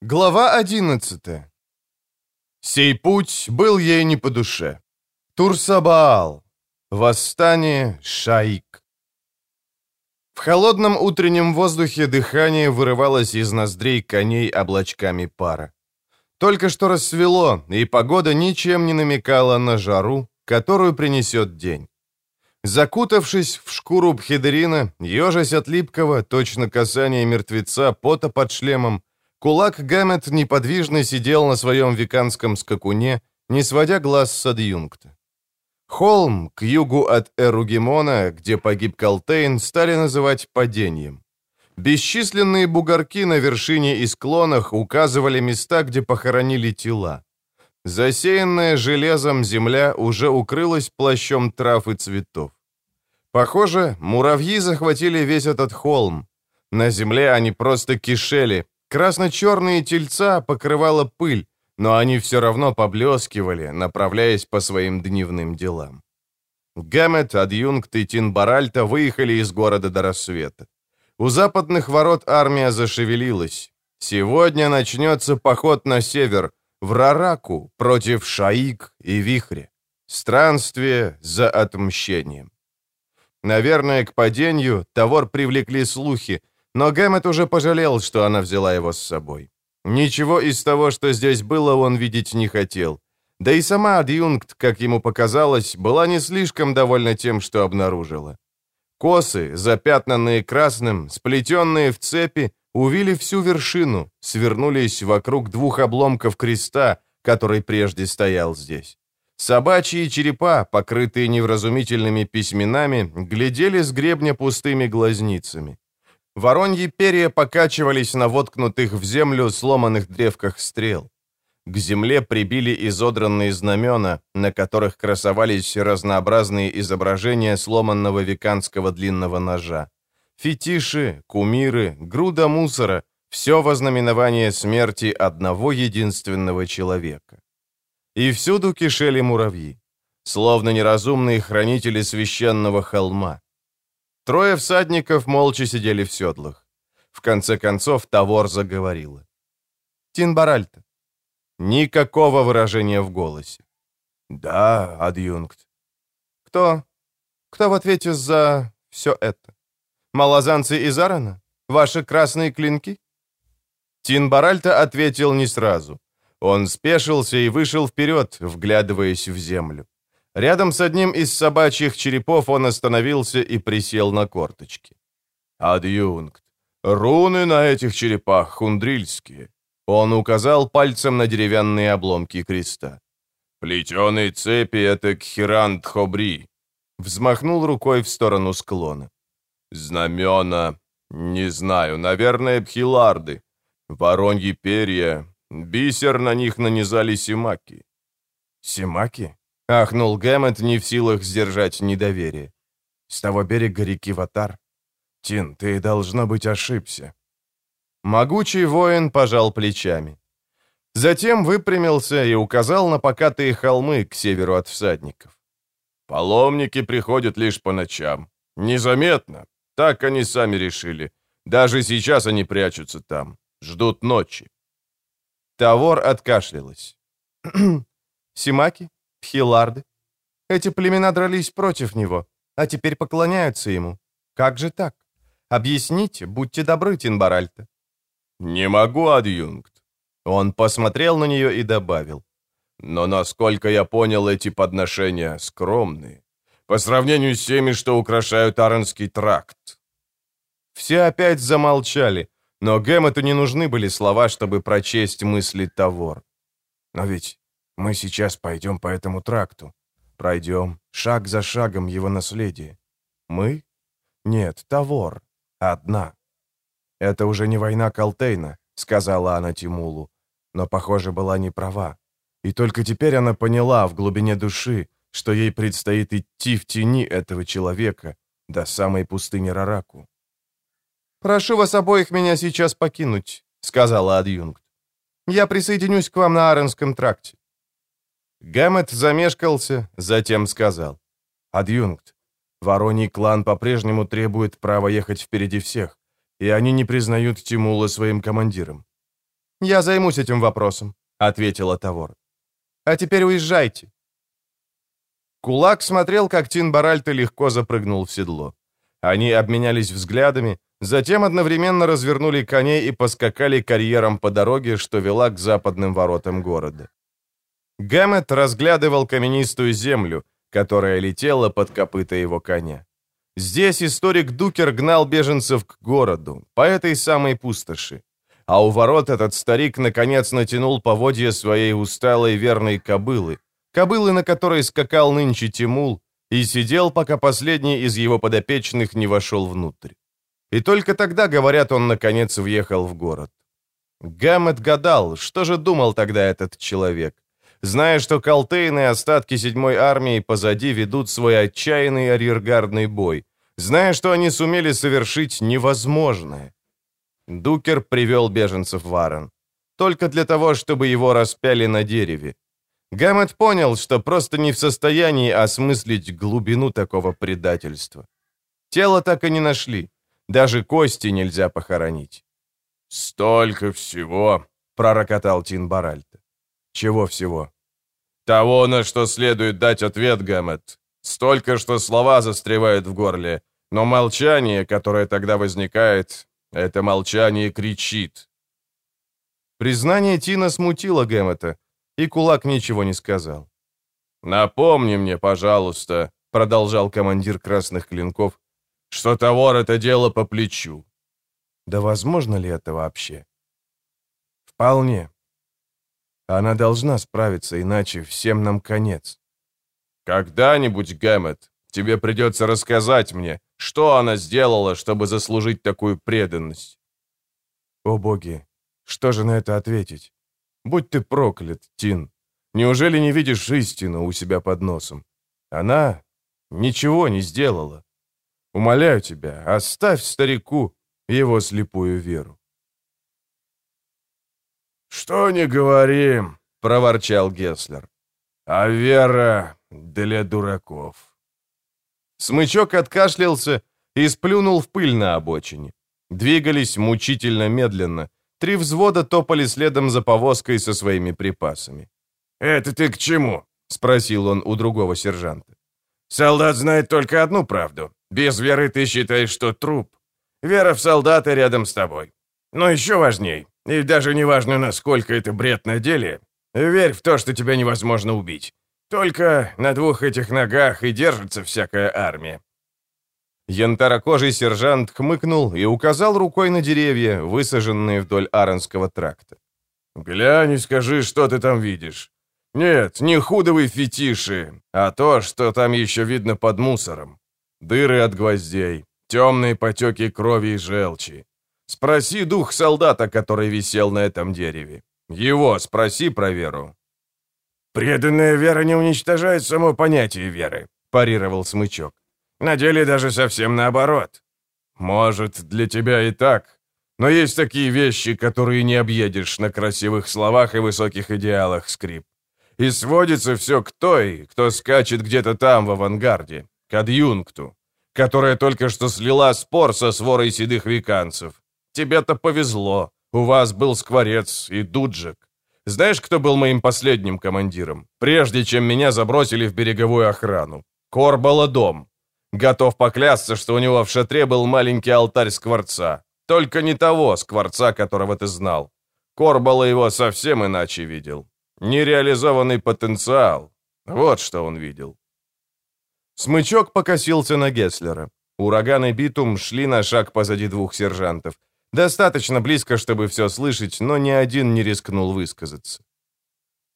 Глава 11 Сей путь был ей не по душе. Турсабаал. Восстание Шаик. В холодном утреннем воздухе дыхание вырывалось из ноздрей коней облачками пара. Только что рассвело, и погода ничем не намекала на жару, которую принесет день. Закутавшись в шкуру Бхедерина, ежась от липкого, точно касания мертвеца, пота под шлемом, Кулак Гаммет неподвижно сидел на своем веканском скакуне, не сводя глаз с адъюнкта. Холм к югу от Эругемона, где погиб Калтейн, стали называть падением. Бесчисленные бугорки на вершине и склонах указывали места, где похоронили тела. Засеянная железом земля уже укрылась плащом трав и цветов. Похоже, муравьи захватили весь этот холм. На земле они просто кишели, Красно-черные тельца покрывала пыль, но они все равно поблескивали, направляясь по своим дневным делам. Гэммет, адъюнкт и Тинбаральта выехали из города до рассвета. У западных ворот армия зашевелилась. Сегодня начнется поход на север, в Рараку, против Шаик и Вихря. Странствие за отмщением. Наверное, к падению Тавор привлекли слухи, но Гэммет уже пожалел, что она взяла его с собой. Ничего из того, что здесь было, он видеть не хотел. Да и сама адъюнкт, как ему показалось, была не слишком довольна тем, что обнаружила. Косы, запятнанные красным, сплетенные в цепи, увили всю вершину, свернулись вокруг двух обломков креста, который прежде стоял здесь. Собачьи черепа, покрытые невразумительными письменами, глядели с гребня пустыми глазницами. Вороньи перья покачивались на воткнутых в землю сломанных древках стрел. К земле прибили изодранные знамена, на которых красовались разнообразные изображения сломанного веканского длинного ножа. Фетиши, кумиры, груда мусора — все вознаменование смерти одного единственного человека. И всюду кишели муравьи, словно неразумные хранители священного холма. Трое всадников молча сидели в седлах. В конце концов Тавор заговорила. «Тинбаральта». Никакого выражения в голосе. «Да, адъюнкт». «Кто? Кто в ответе за все это? Малозанцы из Арана? Ваши красные клинки?» Тинбаральта ответил не сразу. Он спешился и вышел вперед, вглядываясь в землю. Рядом с одним из собачьих черепов он остановился и присел на корточки. «Адъюнкт, руны на этих черепах хундрильские». Он указал пальцем на деревянные обломки креста. «Плетеные цепи — это Кхирант Хобри». Взмахнул рукой в сторону склона. «Знамена... Не знаю, наверное, бхиларды. Вороньи перья. Бисер на них нанизали симаки». «Симаки?» Ахнул Гэммет, не в силах сдержать недоверие. С того берега реки Ватар. Тин, ты, должно быть, ошибся. Могучий воин пожал плечами. Затем выпрямился и указал на покатые холмы к северу от всадников. «Паломники приходят лишь по ночам. Незаметно. Так они сами решили. Даже сейчас они прячутся там. Ждут ночи». Тавор откашлялась. «Симаки? Хиларды. Эти племена дрались против него, а теперь поклоняются ему. Как же так? Объясните, будьте добры, Тинбаральта». «Не могу, адъюнкт». Он посмотрел на нее и добавил. «Но, насколько я понял, эти подношения скромные. По сравнению с теми, что украшают Аронский тракт». Все опять замолчали, но Гэммету не нужны были слова, чтобы прочесть мысли Тавор. «Но ведь мы сейчас пойдем по этому тракту. Пройдем шаг за шагом его наследие. Мы? Нет, Тавор. Одна. Это уже не война Калтейна, сказала она Тимулу, но, похоже, была не права. И только теперь она поняла в глубине души, что ей предстоит идти в тени этого человека до самой пустыни Рараку. «Прошу вас обоих меня сейчас покинуть», — сказала адъюнкт. «Я присоединюсь к вам на Аренском тракте. Гэммет замешкался, затем сказал. «Адъюнкт, Вороний клан по-прежнему требует права ехать впереди всех, и они не признают Тимула своим командиром». «Я займусь этим вопросом», — ответила Тавор. «А теперь уезжайте». Кулак смотрел, как Тин Баральто легко запрыгнул в седло. Они обменялись взглядами, затем одновременно развернули коней и поскакали карьером по дороге, что вела к западным воротам города. Гэммет разглядывал каменистую землю, которая летела под копыта его коня. Здесь историк Дукер гнал беженцев к городу, по этой самой пустоши. А у ворот этот старик наконец натянул поводья своей усталой верной кобылы, кобылы, на которой скакал нынче Тимул, и сидел, пока последний из его подопечных не вошел внутрь. И только тогда, говорят, он наконец въехал в город. Гаммет гадал, что же думал тогда этот человек зная, что Калтейн и остатки седьмой армии позади ведут свой отчаянный арьергардный бой, зная, что они сумели совершить невозможное. Дукер привел беженцев в Арен. Только для того, чтобы его распяли на дереве. Гаммет понял, что просто не в состоянии осмыслить глубину такого предательства. Тело так и не нашли. Даже кости нельзя похоронить. «Столько всего!» — пророкотал Тин Баральд. Чего всего? Того, на что следует дать ответ, Гэммет. Столько, что слова застревают в горле. Но молчание, которое тогда возникает, это молчание кричит. Признание Тина смутило Гэммета, и кулак ничего не сказал. «Напомни мне, пожалуйста», — продолжал командир красных клинков, «что товар — это дело по плечу». Да возможно ли это вообще? Вполне. Она должна справиться, иначе всем нам конец. Когда-нибудь, Гэммет, тебе придется рассказать мне, что она сделала, чтобы заслужить такую преданность. О боги, что же на это ответить? Будь ты проклят, Тин. Неужели не видишь истину у себя под носом? Она ничего не сделала. Умоляю тебя, оставь старику его слепую веру. «Что не говорим», — проворчал Гесслер. «А вера для дураков». Смычок откашлялся и сплюнул в пыль на обочине. Двигались мучительно медленно. Три взвода топали следом за повозкой со своими припасами. «Это ты к чему?» — спросил он у другого сержанта. «Солдат знает только одну правду. Без веры ты считаешь, что труп. Вера в солдата рядом с тобой. Но еще важней, и даже не важно, насколько это бред на деле, верь в то, что тебя невозможно убить. Только на двух этих ногах и держится всякая армия. Янтарокожий сержант хмыкнул и указал рукой на деревья, высаженные вдоль Аронского тракта. «Глянь и скажи, что ты там видишь. Нет, не худовые фетиши, а то, что там еще видно под мусором. Дыры от гвоздей, темные потеки крови и желчи, Спроси дух солдата, который висел на этом дереве. Его спроси про веру». «Преданная вера не уничтожает само понятие веры», — парировал Смычок. «На деле даже совсем наоборот». «Может, для тебя и так, но есть такие вещи, которые не объедешь на красивых словах и высоких идеалах, Скрип. И сводится все к той, кто скачет где-то там, в авангарде, к адъюнкту, которая только что слила спор со сворой седых веканцев, Тебе-то повезло. У вас был Скворец и Дуджик. Знаешь, кто был моим последним командиром? Прежде чем меня забросили в береговую охрану. Корбаладом. Готов поклясться, что у него в шатре был маленький алтарь Скворца. Только не того Скворца, которого ты знал. Корбала его совсем иначе видел. Нереализованный потенциал. Вот что он видел. Смычок покосился на Гесслера. Ураган и Битум шли на шаг позади двух сержантов. Достаточно близко, чтобы все слышать, но ни один не рискнул высказаться.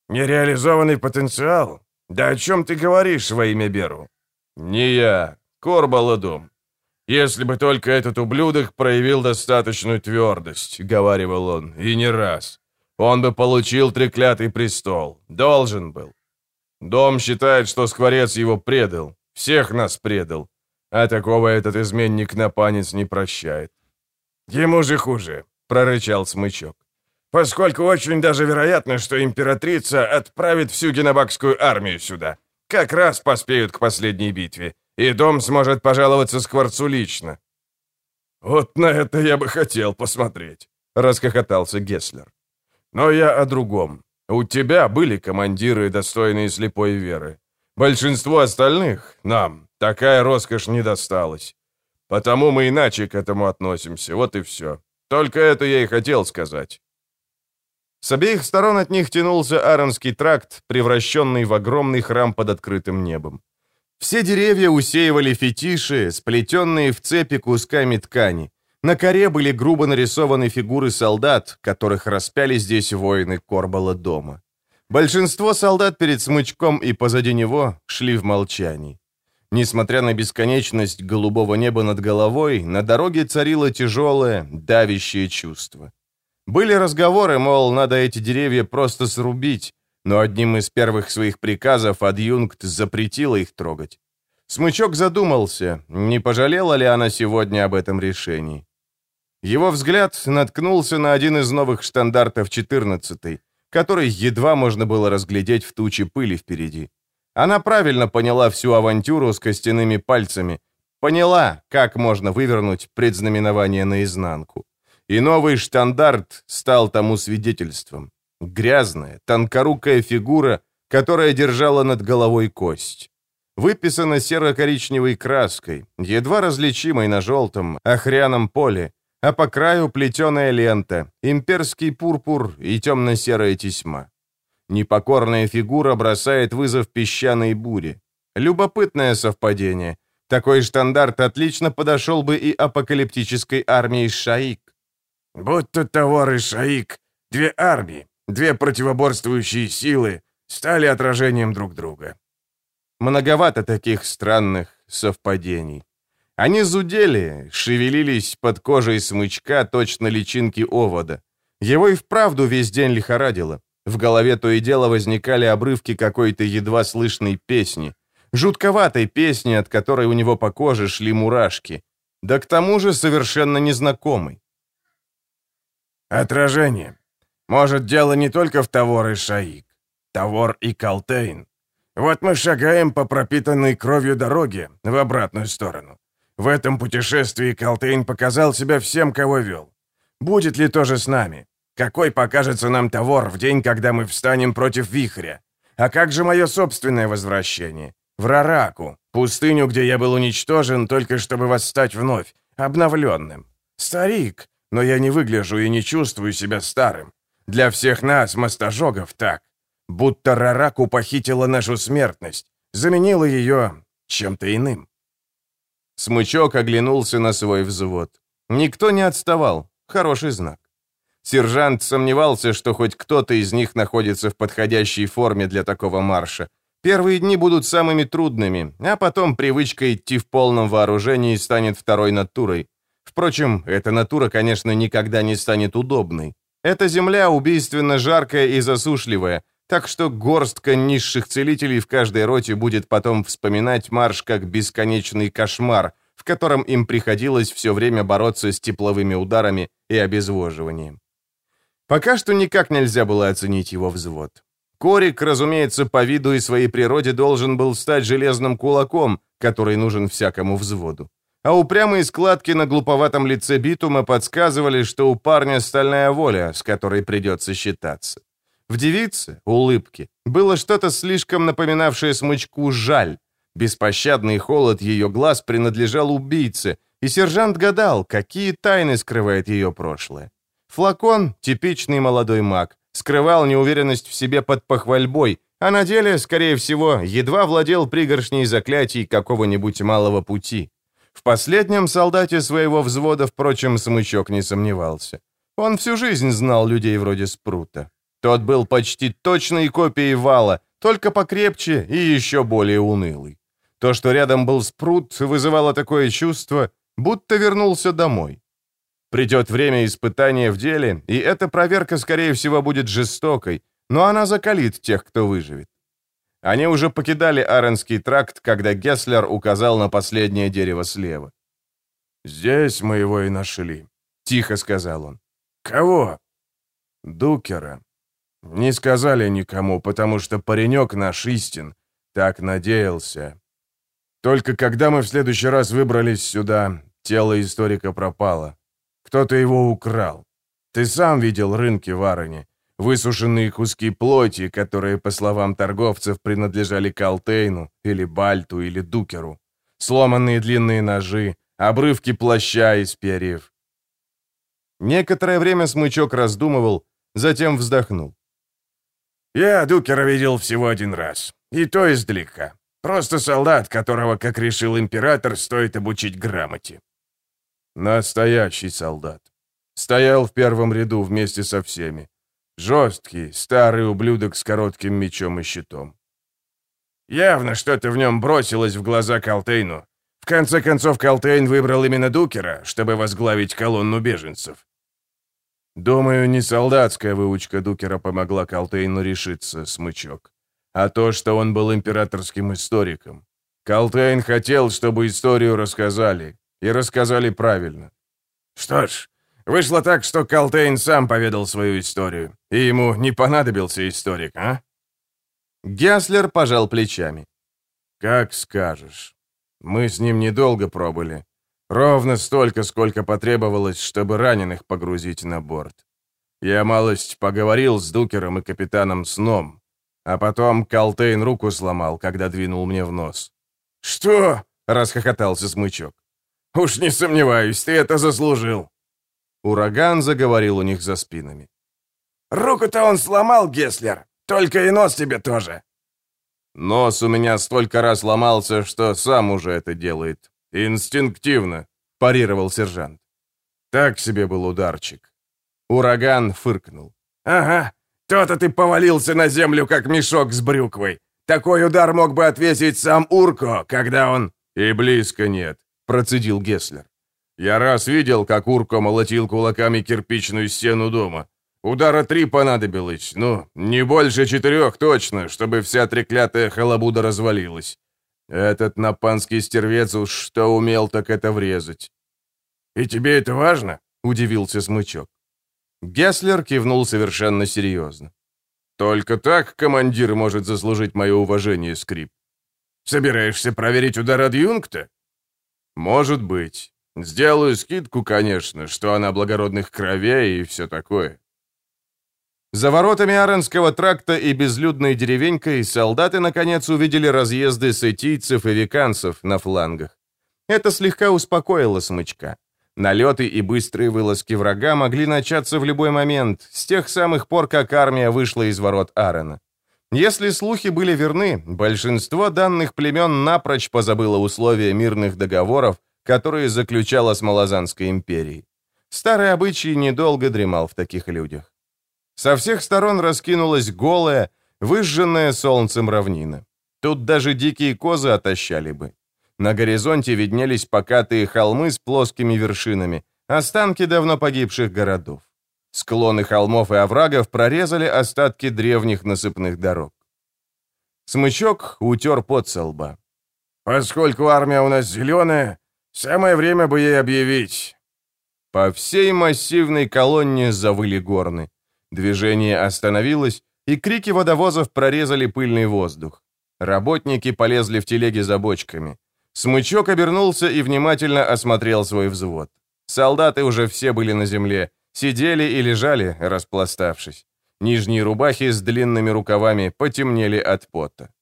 «Нереализованный потенциал? Да о чем ты говоришь во имя Беру?» «Не я. Корбаладум. Если бы только этот ублюдок проявил достаточную твердость», — говаривал он, — «и не раз. Он бы получил треклятый престол. Должен был. Дом считает, что Скворец его предал. Всех нас предал. А такого этот изменник на панец не прощает. «Ему же хуже», — прорычал Смычок. «Поскольку очень даже вероятно, что императрица отправит всю генобакскую армию сюда. Как раз поспеют к последней битве, и дом сможет пожаловаться Скворцу лично». «Вот на это я бы хотел посмотреть», — расхохотался Гесслер. Но я о другом. У тебя были командиры, достойные слепой веры. Большинству остальных, нам, такая роскошь не досталась. Потому мы иначе к этому относимся, вот и все. Только это я и хотел сказать». С обеих сторон от них тянулся Аронский тракт, превращенный в огромный храм под открытым небом. Все деревья усеивали фетиши, сплетенные в цепи кусками ткани. На коре были грубо нарисованы фигуры солдат, которых распяли здесь воины Корбала дома. Большинство солдат перед смычком и позади него шли в молчании. Несмотря на бесконечность голубого неба над головой, на дороге царило тяжелое, давящее чувство. Были разговоры, мол, надо эти деревья просто срубить, но одним из первых своих приказов адъюнкт запретила их трогать. Смычок задумался, не пожалела ли она сегодня об этом решении. Его взгляд наткнулся на один из новых штандартов 14 который едва можно было разглядеть в туче пыли впереди. Она правильно поняла всю авантюру с костяными пальцами, поняла, как можно вывернуть предзнаменование наизнанку. И новый штандарт стал тому свидетельством. Грязная, тонкорукая фигура, которая держала над головой кость. Выписана серо-коричневой краской, едва различимой на желтом, охряном поле, а по краю плетеная лента, имперский пурпур и темно-серая тесьма. Непокорная фигура бросает вызов песчаной буре. Любопытное совпадение. Такой штандарт отлично подошел бы и апокалиптической армии Шаик. Будто товары Шаик, две армии, две противоборствующие силы, стали отражением друг друга. Многовато таких странных совпадений. Они зудели, шевелились под кожей смычка точно личинки овода. Его и вправду весь день лихорадило. В голове то и дело возникали обрывки какой-то едва слышной песни. Жутковатой песни, от которой у него по коже шли мурашки. Да к тому же совершенно незнакомый. Отражение. Может, дело не только в Тавор и Шаик. Тавор и Калтейн. Вот мы шагаем по пропитанной кровью дороге в обратную сторону. В этом путешествии Калтейн показал себя всем, кого вел. Будет ли то же с нами? Какой покажется нам Тавор в день, когда мы встанем против вихря? А как же мое собственное возвращение? В Рараку, пустыню, где я был уничтожен, только чтобы восстать вновь, обновленным. Старик, но я не выгляжу и не чувствую себя старым. Для всех нас, мастожогов, так. Будто Рараку похитила нашу смертность, заменила ее чем-то иным. Смычок оглянулся на свой взвод. Никто не отставал. Хороший знак. Сержант сомневался, что хоть кто-то из них находится в подходящей форме для такого марша. Первые дни будут самыми трудными, а потом привычка идти в полном вооружении станет второй натурой. Впрочем, эта натура, конечно, никогда не станет удобной. Эта земля убийственно жаркая и засушливая, так что горстка низших целителей в каждой роте будет потом вспоминать марш как бесконечный кошмар, в котором им приходилось все время бороться с тепловыми ударами и обезвоживанием. Пока что никак нельзя было оценить его взвод. Корик, разумеется, по виду и своей природе должен был стать железным кулаком, который нужен всякому взводу. А упрямые складки на глуповатом лице Битума подсказывали, что у парня стальная воля, с которой придется считаться. В девице, улыбке, было что-то слишком напоминавшее смычку «жаль». Беспощадный холод ее глаз принадлежал убийце, и сержант гадал, какие тайны скрывает ее прошлое. Флакон, типичный молодой маг, скрывал неуверенность в себе под похвальбой, а на деле, скорее всего, едва владел пригоршней заклятий какого-нибудь малого пути. В последнем солдате своего взвода, впрочем, смычок не сомневался. Он всю жизнь знал людей вроде Спрута. Тот был почти точной копией вала, только покрепче и еще более унылый. То, что рядом был спрут, вызывало такое чувство, будто вернулся домой. Придет время испытания в деле, и эта проверка, скорее всего, будет жестокой, но она закалит тех, кто выживет. Они уже покидали Аренский тракт, когда Гесслер указал на последнее дерево слева. «Здесь мы его и нашли», — тихо сказал он. «Кого?» «Дукера», не сказали никому, потому что паренек наш истин. Так надеялся. Только когда мы в следующий раз выбрались сюда, тело историка пропало. Кто-то его украл. Ты сам видел рынки в. Высушенные куски плоти, которые, по словам торговцев, принадлежали Калтейну, или Бальту, или Дукеру. Сломанные длинные ножи, обрывки плаща из перьев. Некоторое время смычок раздумывал, затем вздохнул. «Я Дукера видел всего один раз, и то издалека. Просто солдат, которого, как решил император, стоит обучить грамоте». «Настоящий солдат. Стоял в первом ряду вместе со всеми. Жесткий, старый ублюдок с коротким мечом и щитом. Явно что-то в нем бросилось в глаза Калтейну. В конце концов, Калтейн выбрал именно Дукера, чтобы возглавить колонну беженцев. Думаю, не солдатская выучка Дукера помогла Калтейну решиться, смычок, а то, что он был императорским историком. Калтейн хотел, чтобы историю рассказали, и рассказали правильно. Что ж, Вышло так, что Калтейн сам поведал свою историю, и ему не понадобился историк, а? Гяслер пожал плечами. «Как скажешь. Мы с ним недолго пробыли. Ровно столько, сколько потребовалось, чтобы раненых погрузить на борт. Я малость поговорил с Дукером и капитаном Сном, а потом Калтейн руку сломал, когда двинул мне в нос». «Что?» — расхохотался Смычок. «Уж не сомневаюсь, ты это заслужил». Ураган заговорил у них за спинами. «Руку-то он сломал, Геслер, только и нос тебе тоже». «Нос у меня столько раз ломался, что сам уже это делает. Инстинктивно», — парировал сержант. Так себе был ударчик. Ураган фыркнул. «Ага, то-то ты повалился на землю, как мешок с брюквой. Такой удар мог бы отвесить сам Урко, когда он...» «И близко нет», — процедил Геслер. Я раз видел, как Урко молотил кулаками кирпичную стену дома. Удара три понадобилось, ну, не больше четырех точно, чтобы вся треклятая халабуда развалилась. Этот напанский стервец уж что умел, так это врезать. «И тебе это важно?» — удивился Смычок. Гесслер кивнул совершенно серьезно. «Только так командир может заслужить мое уважение, Скрип». «Собираешься проверить удар адъюнкта?» «Может быть. Сделаю скидку, конечно, что она благородных кровей и все такое. За воротами Аренского тракта и безлюдной деревенькой солдаты наконец увидели разъезды сетийцев и виканцев на флангах. Это слегка успокоило смычка. Налеты и быстрые вылазки врага могли начаться в любой момент, с тех самых пор, как армия вышла из ворот Арена. Если слухи были верны, большинство данных племен напрочь позабыло условия мирных договоров, которые заключала с Малазанской империей. Старый обычай недолго дремал в таких людях. Со всех сторон раскинулась голая, выжженная солнцем равнина. Тут даже дикие козы отощали бы. На горизонте виднелись покатые холмы с плоскими вершинами, останки давно погибших городов. Склоны холмов и оврагов прорезали остатки древних насыпных дорог. Смычок утер пот со лба. «Поскольку армия у нас зеленая, Самое время бы ей объявить. По всей массивной колонне завыли горны. Движение остановилось, и крики водовозов прорезали пыльный воздух. Работники полезли в телеги за бочками. Смычок обернулся и внимательно осмотрел свой взвод. Солдаты уже все были на земле, сидели и лежали, распластавшись. Нижние рубахи с длинными рукавами потемнели от пота.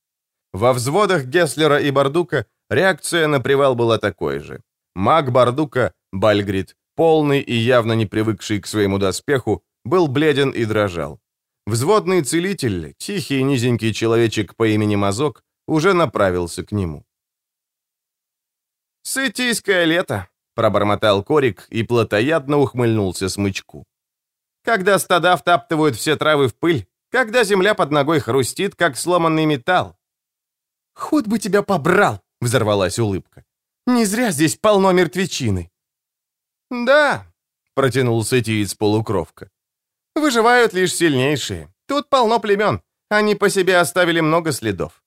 Во взводах Гесслера и Бардука Реакция на привал была такой же. Маг Бардука, Бальгрид, полный и явно не привыкший к своему доспеху, был бледен и дрожал. Взводный целитель, тихий низенький человечек по имени Мазок, уже направился к нему. «Сытийское лето», — пробормотал Корик и плотоядно ухмыльнулся смычку. «Когда стада втаптывают все травы в пыль, когда земля под ногой хрустит, как сломанный металл». «Худ бы тебя побрал!» — взорвалась улыбка. «Не зря здесь полно мертвечины». «Да», — протянул сетиец полукровка. «Выживают лишь сильнейшие. Тут полно племен. Они по себе оставили много следов».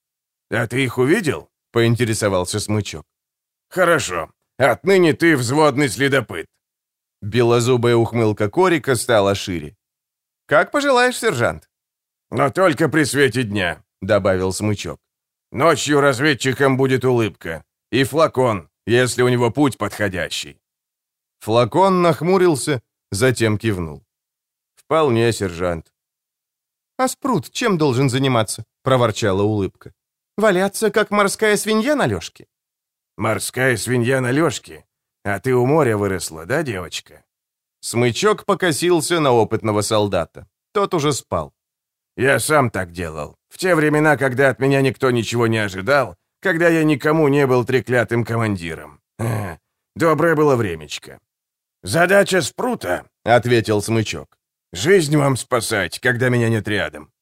«А ты их увидел?» — поинтересовался Смычок. «Хорошо. Отныне ты взводный следопыт». Белозубая ухмылка Корика стала шире. «Как пожелаешь, сержант». «Но только при свете дня», — добавил Смычок. Ночью разведчикам будет улыбка. И флакон, если у него путь подходящий». Флакон нахмурился, затем кивнул. «Вполне, сержант». «А спрут чем должен заниматься?» — проворчала улыбка. «Валяться, как морская свинья на лёжке?» «Морская свинья на лёжке? А ты у моря выросла, да, девочка?» Смычок покосился на опытного солдата. Тот уже спал. «Я сам так делал. В те времена, когда от меня никто ничего не ожидал, когда я никому не был треклятым командиром. Эх, доброе было времечко. «Задача спрута», — ответил Смычок. «Жизнь вам спасать, когда меня нет рядом».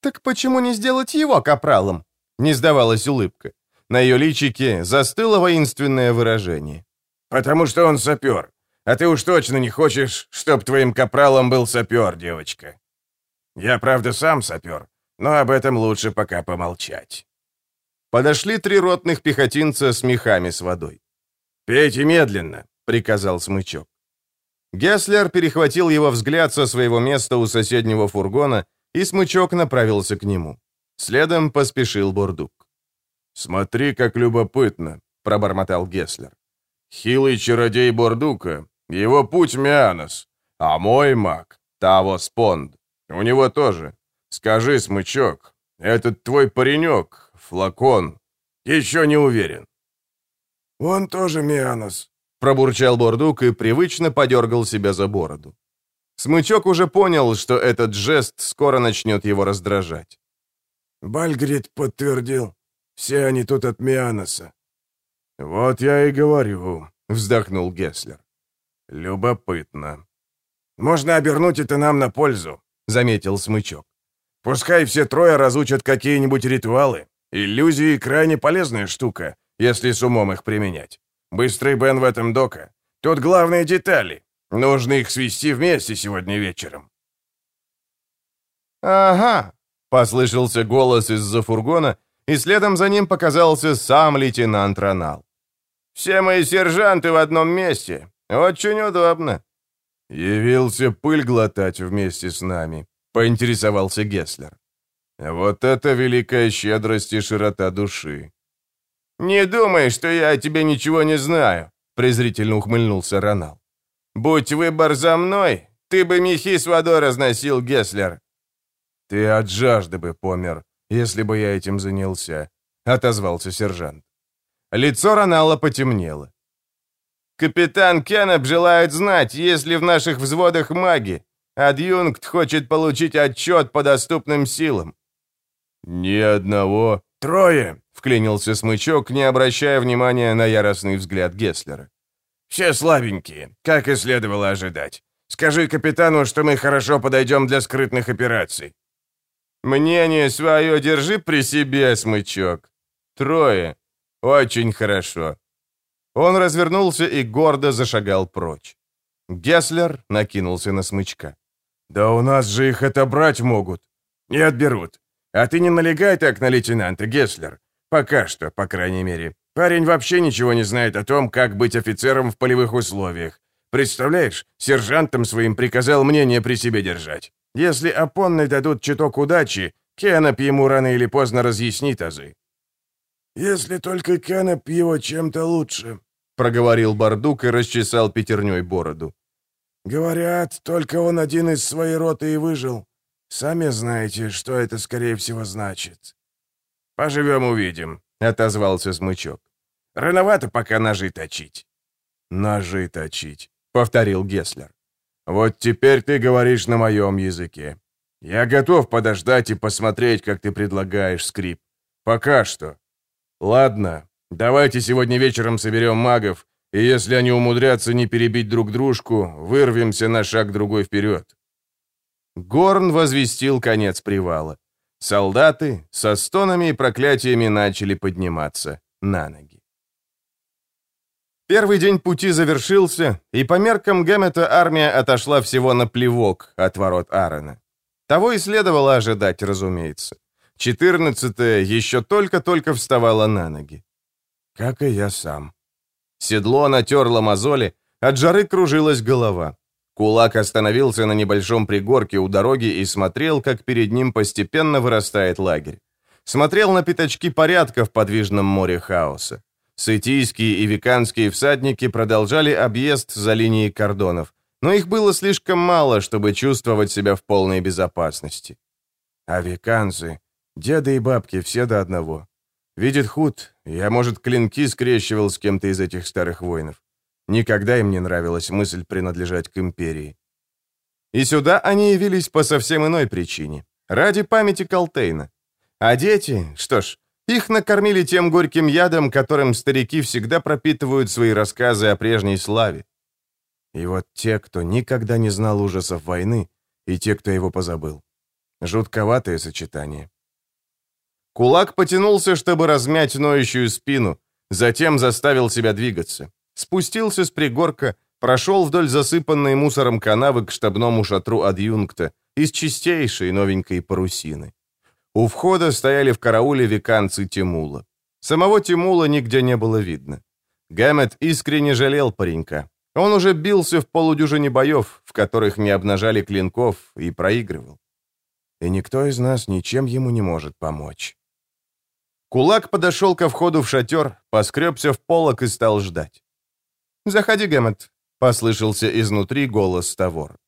«Так почему не сделать его капралом?» — не сдавалась улыбка. На ее личике застыло воинственное выражение. «Потому что он сапер. А ты уж точно не хочешь, чтоб твоим капралом был сапер, девочка. Я, правда, сам сапер, но об этом лучше пока помолчать». Подошли три ротных пехотинца с мехами с водой. «Пейте медленно», — приказал Смычок. Гесслер перехватил его взгляд со своего места у соседнего фургона, и Смычок направился к нему. Следом поспешил Бурдук. «Смотри, как любопытно», — пробормотал Гесслер. «Хилый чародей Бурдука, его путь Мианос, а мой маг — Тавос Понд. У него тоже. Скажи, Смычок, этот твой паренек, флакон, еще не уверен». «Он тоже Мианос», Пробурчал Бордук и привычно подергал себя за бороду. Смычок уже понял, что этот жест скоро начнет его раздражать. Бальгрид подтвердил. Все они тут от Мианоса. «Вот я и говорю», — вздохнул Гесслер. «Любопытно». «Можно обернуть это нам на пользу», — заметил Смычок. «Пускай все трое разучат какие-нибудь ритуалы. Иллюзии — крайне полезная штука, если с умом их применять. Быстрый Бен в этом дока. Тут главные детали. Нужно их свести вместе сегодня вечером». «Ага», — послышался голос из-за фургона, и следом за ним показался сам лейтенант Ронал. «Все мои сержанты в одном месте. Очень удобно». «Явился пыль глотать вместе с нами», — поинтересовался Гесслер. «Вот это великая щедрость и широта души. «Не думай, что я о тебе ничего не знаю», — презрительно ухмыльнулся Ронал. «Будь выбор за мной, ты бы мехи с водой разносил, Гесслер». «Ты от жажды бы помер, если бы я этим занялся», — отозвался сержант. Лицо Ронала потемнело. «Капитан Кеннеп желает знать, есть ли в наших взводах маги. Адъюнкт хочет получить отчет по доступным силам». «Ни одного». «Трое!» — вклинился смычок, не обращая внимания на яростный взгляд Гесслера. «Все слабенькие, как и следовало ожидать. Скажи капитану, что мы хорошо подойдем для скрытных операций». «Мнение свое держи при себе, смычок. Трое. Очень хорошо». Он развернулся и гордо зашагал прочь. Гесслер накинулся на смычка. «Да у нас же их отобрать могут». «Не отберут. А ты не налегай так на лейтенанта, Гесслер. Пока что, по крайней мере. Парень вообще ничего не знает о том, как быть офицером в полевых условиях. Представляешь, сержантом своим приказал мнение при себе держать. Если опонны дадут чуток удачи, Кеннеп ему рано или поздно разъяснит азы. «Если только Кеннеп его чем-то лучше», — проговорил Бардук и расчесал пятерней бороду. «Говорят, только он один из своей роты и выжил. Сами знаете, что это, скорее всего, значит». «Поживем-увидим», — отозвался Смычок. «Рановато пока ножи точить». «Ножи точить», — повторил Гесслер. «Вот теперь ты говоришь на моем языке. Я готов подождать и посмотреть, как ты предлагаешь, скрип. Пока что. Ладно, давайте сегодня вечером соберем магов, и если они умудрятся не перебить друг дружку, вырвемся на шаг другой вперед». Горн возвестил конец привала. Солдаты со стонами и проклятиями начали подниматься на ноги. Первый день пути завершился, и по меркам Гэммета армия отошла всего на плевок от ворот Аарона. Того и следовало ожидать, разумеется. Четырнадцатая еще только-только вставала на ноги. Как и я сам. Седло натерло мозоли, от жары кружилась голова. Кулак остановился на небольшом пригорке у дороги и смотрел, как перед ним постепенно вырастает лагерь. Смотрел на пятачки порядка в подвижном море хаоса. Сытийские и виканские всадники продолжали объезд за линией кордонов, но их было слишком мало, чтобы чувствовать себя в полной безопасности. А веканцы, деды и бабки, все до одного. Видит худ, я, может, клинки скрещивал с кем-то из этих старых воинов. Никогда им не нравилась мысль принадлежать к империи. И сюда они явились по совсем иной причине. Ради памяти Колтейна. А дети, что ж, их накормили тем горьким ядом, которым старики всегда пропитывают свои рассказы о прежней славе. И вот те, кто никогда не знал ужасов войны, и те, кто его позабыл. Жутковатое сочетание. Кулак потянулся, чтобы размять ноющую спину, затем заставил себя двигаться. Спустился с пригорка, прошел вдоль засыпанной мусором канавы к штабному шатру адъюнкта из чистейшей новенькой парусины. У входа стояли в карауле веканцы Тимула. Самого Тимула нигде не было видно. Гэммет искренне жалел паренька. Он уже бился в полудюжине боев, в которых не обнажали клинков, и проигрывал. И никто из нас ничем ему не может помочь. Кулак подошел ко входу в шатер, поскребся в полок и стал ждать. «Заходи, Гэммет», — послышался изнутри голос Тавор.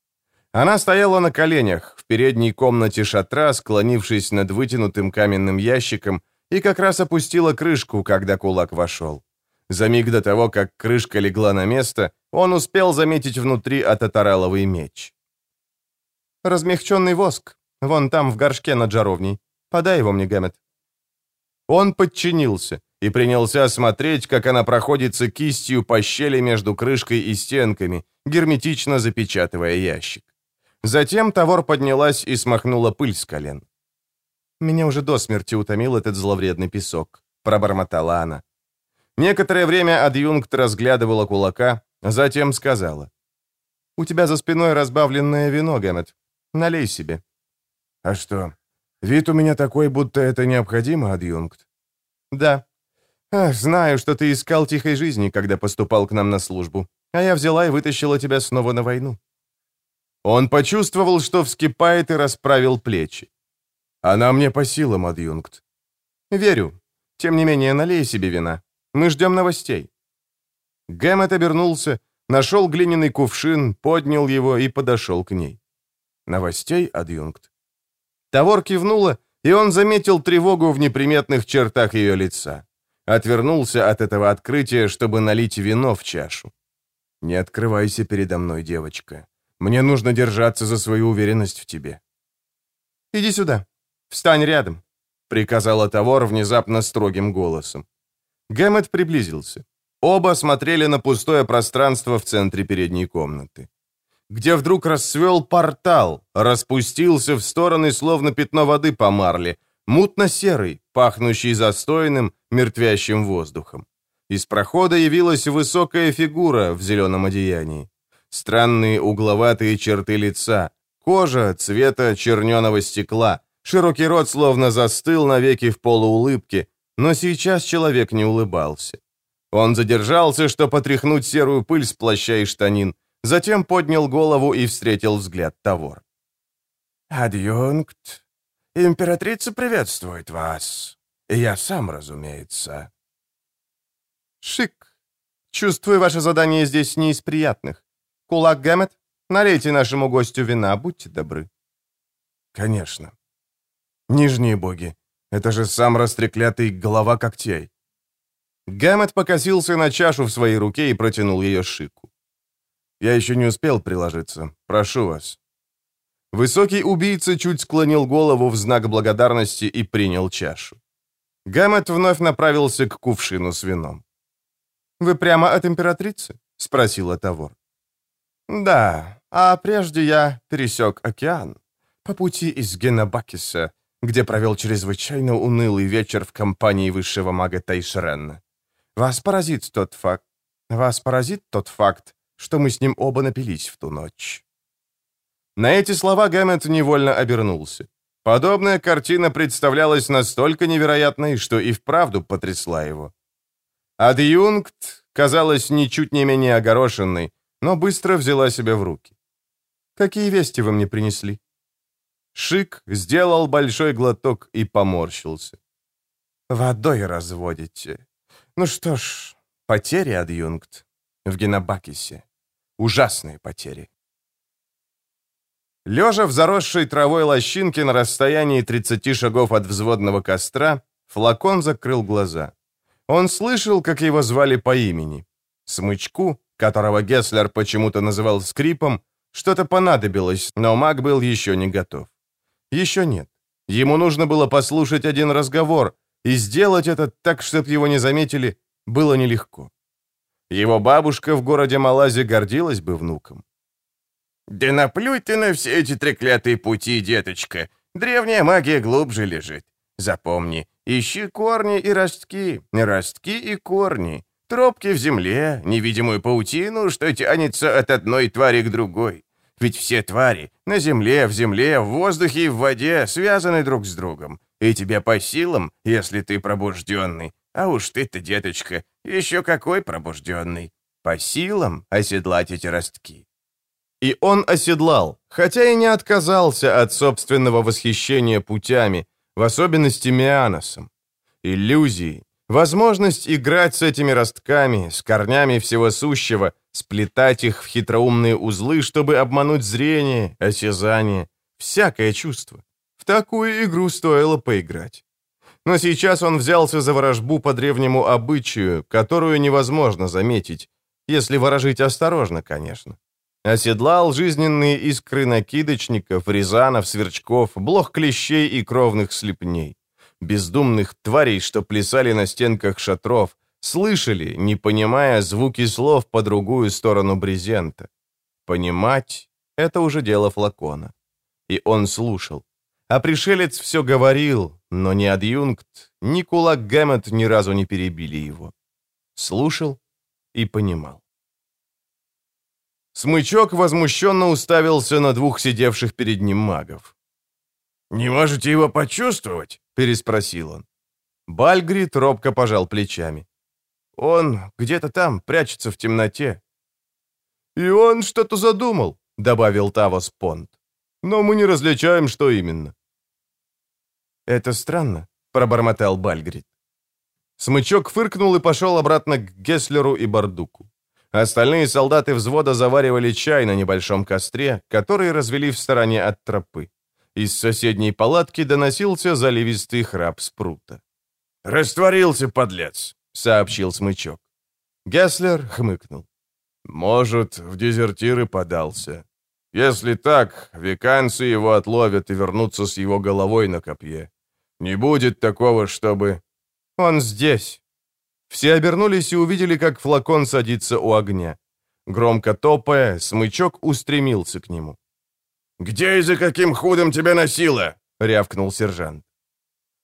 Она стояла на коленях в передней комнате шатра, склонившись над вытянутым каменным ящиком, и как раз опустила крышку, когда кулак вошел. За миг до того, как крышка легла на место, он успел заметить внутри ататараловый меч. «Размягченный воск. Вон там, в горшке над жаровней. Подай его мне, Гэммет». Он подчинился и принялся смотреть, как она проходится кистью по щели между крышкой и стенками, герметично запечатывая ящик. Затем Тавор поднялась и смахнула пыль с колен. «Меня уже до смерти утомил этот зловредный песок», — пробормотала она. Некоторое время адъюнкт разглядывала кулака, затем сказала. «У тебя за спиной разбавленное вино, Гэммет. Налей себе». «А что, Вид у меня такой, будто это необходимо, адъюнкт. Да. Ах, знаю, что ты искал тихой жизни, когда поступал к нам на службу. А я взяла и вытащила тебя снова на войну. Он почувствовал, что вскипает и расправил плечи. Она мне по силам, адъюнкт. Верю. Тем не менее, налей себе вина. Мы ждем новостей. Гэммет обернулся, нашел глиняный кувшин, поднял его и подошел к ней. Новостей, адъюнкт? Тавор кивнула, и он заметил тревогу в неприметных чертах ее лица. Отвернулся от этого открытия, чтобы налить вино в чашу. «Не открывайся передо мной, девочка. Мне нужно держаться за свою уверенность в тебе». «Иди сюда. Встань рядом», — приказала Тавор внезапно строгим голосом. Гэммет приблизился. Оба смотрели на пустое пространство в центре передней комнаты где вдруг расцвел портал, распустился в стороны, словно пятно воды по марле, мутно-серый, пахнущий застойным, мертвящим воздухом. Из прохода явилась высокая фигура в зеленом одеянии. Странные угловатые черты лица, кожа цвета черненого стекла, широкий рот словно застыл навеки в полуулыбке, но сейчас человек не улыбался. Он задержался, чтобы потряхнуть серую пыль с плаща и штанин, Затем поднял голову и встретил взгляд Тавор. «Адъюнкт, императрица приветствует вас. Я сам, разумеется». «Шик. Чувствую, ваше задание здесь не из приятных. Кулак Гэммет, налейте нашему гостю вина, будьте добры». «Конечно. Нижние боги, это же сам растреклятый голова когтей». Гэммет покосился на чашу в своей руке и протянул ее Шику. Я еще не успел приложиться. Прошу вас». Высокий убийца чуть склонил голову в знак благодарности и принял чашу. Гаммет вновь направился к кувшину с вином. «Вы прямо от императрицы?» — спросила Тавор. «Да, а прежде я пересек океан по пути из Геннабакиса, где провел чрезвычайно унылый вечер в компании высшего мага Тайшренна. Вас поразит тот факт, вас поразит тот факт, что мы с ним оба напились в ту ночь. На эти слова Гэммет невольно обернулся. Подобная картина представлялась настолько невероятной, что и вправду потрясла его. Адъюнкт казалась ничуть не менее огорошенной, но быстро взяла себя в руки. «Какие вести вы мне принесли?» Шик сделал большой глоток и поморщился. «Водой разводите. Ну что ж, потери, адъюнкт, в Геннабакисе. Ужасные потери. Лежа в заросшей травой лощинке на расстоянии 30 шагов от взводного костра, флакон закрыл глаза. Он слышал, как его звали по имени. Смычку, которого Гесслер почему-то называл скрипом, что-то понадобилось, но маг был еще не готов. Еще нет. Ему нужно было послушать один разговор, и сделать это так, чтобы его не заметили, было нелегко. Его бабушка в городе Малазе гордилась бы внуком. «Да наплюй ты на все эти треклятые пути, деточка. Древняя магия глубже лежит. Запомни, ищи корни и ростки, ростки и корни, тропки в земле, невидимую паутину, что тянется от одной твари к другой. Ведь все твари на земле, в земле, в воздухе и в воде связаны друг с другом. И тебе по силам, если ты пробужденный. А уж ты-то, деточка, еще какой пробужденный. По силам оседлать эти ростки. И он оседлал, хотя и не отказался от собственного восхищения путями, в особенности Мианосом. Иллюзии, возможность играть с этими ростками, с корнями всего сущего, сплетать их в хитроумные узлы, чтобы обмануть зрение, осязание, всякое чувство. В такую игру стоило поиграть. Но сейчас он взялся за ворожбу по древнему обычаю, которую невозможно заметить, если ворожить осторожно, конечно. Оседлал жизненные искры накидочников, рязанов, сверчков, блох клещей и кровных слепней. Бездумных тварей, что плясали на стенках шатров, слышали, не понимая звуки слов по другую сторону брезента. Понимать — это уже дело флакона. И он слушал. А пришелец все говорил, но ни адъюнкт, ни кулак Гэммет ни разу не перебили его. Слушал и понимал. Смычок возмущенно уставился на двух сидевших перед ним магов. «Не можете его почувствовать?» — переспросил он. Бальгрид робко пожал плечами. «Он где-то там, прячется в темноте». «И он что-то задумал», — добавил Тавос Понт. «Но мы не различаем, что именно». «Это странно», — пробормотал Бальгрид. Смычок фыркнул и пошел обратно к Гесслеру и Бардуку. Остальные солдаты взвода заваривали чай на небольшом костре, который развели в стороне от тропы. Из соседней палатки доносился заливистый храп спрута. «Растворился, подлец!» — сообщил смычок. Гесслер хмыкнул. «Может, в дезертиры подался. Если так, веканцы его отловят и вернутся с его головой на копье. Не будет такого, чтобы...» «Он здесь», все обернулись и увидели, как флакон садится у огня. Громко топая, смычок устремился к нему. «Где и за каким худом тебя носило?» — рявкнул сержант.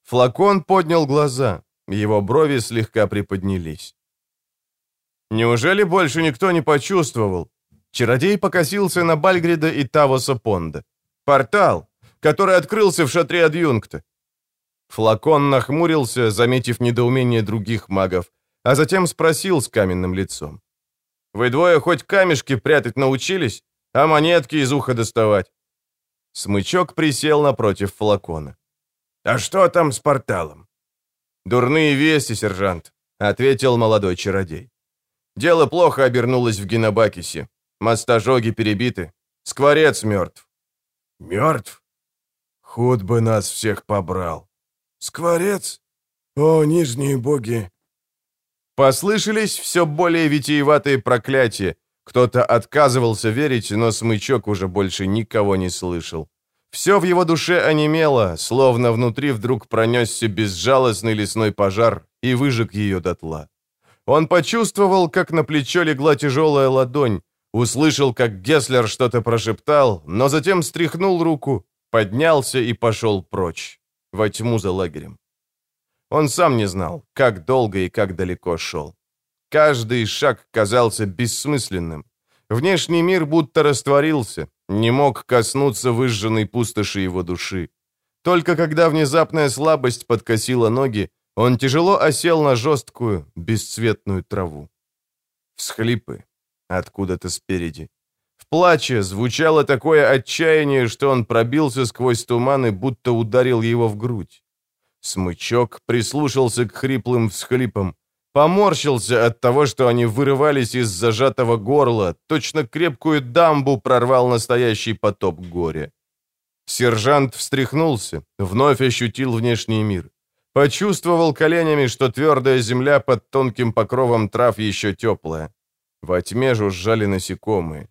Флакон поднял глаза, его брови слегка приподнялись. Неужели больше никто не почувствовал? Чародей покосился на Бальгрида и Тавоса Понда. Портал, который открылся в шатре адъюнкта. Флакон нахмурился, заметив недоумение других магов, а затем спросил с каменным лицом. «Вы двое хоть камешки прятать научились, а монетки из уха доставать?» Смычок присел напротив флакона. «А что там с порталом?» «Дурные вести, сержант», — ответил молодой чародей. «Дело плохо обернулось в Генобакисе. Мостожоги перебиты. Скворец мертв». «Мертв? Худ бы нас всех побрал». «Скворец? О, нижние боги, Послышались все более витиеватые проклятия. Кто-то отказывался верить, но смычок уже больше никого не слышал. Все в его душе онемело, словно внутри вдруг пронесся безжалостный лесной пожар и выжег ее дотла. Он почувствовал, как на плечо легла тяжелая ладонь, услышал, как Гесслер что-то прошептал, но затем стряхнул руку, поднялся и пошел прочь, во тьму за лагерем. Он сам не знал, как долго и как далеко шел. Каждый шаг казался бессмысленным. Внешний мир будто растворился, не мог коснуться выжженной пустоши его души. Только когда внезапная слабость подкосила ноги, он тяжело осел на жесткую, бесцветную траву. Всхлипы откуда-то спереди. В плаче звучало такое отчаяние, что он пробился сквозь туман и будто ударил его в грудь. Смычок прислушался к хриплым всхлипам, Поморщился от того, что они вырывались из зажатого горла, точно крепкую дамбу прорвал настоящий потоп горя. Сержант встряхнулся, вновь ощутил внешний мир. Почувствовал коленями, что твердая земля под тонким покровом трав еще теплая. Во тьме жужжали насекомые.